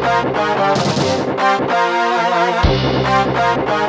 canal!